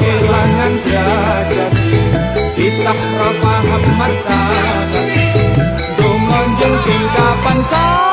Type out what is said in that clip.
kehilangan derajat Kita paham mata. Jomong jengking kapan kau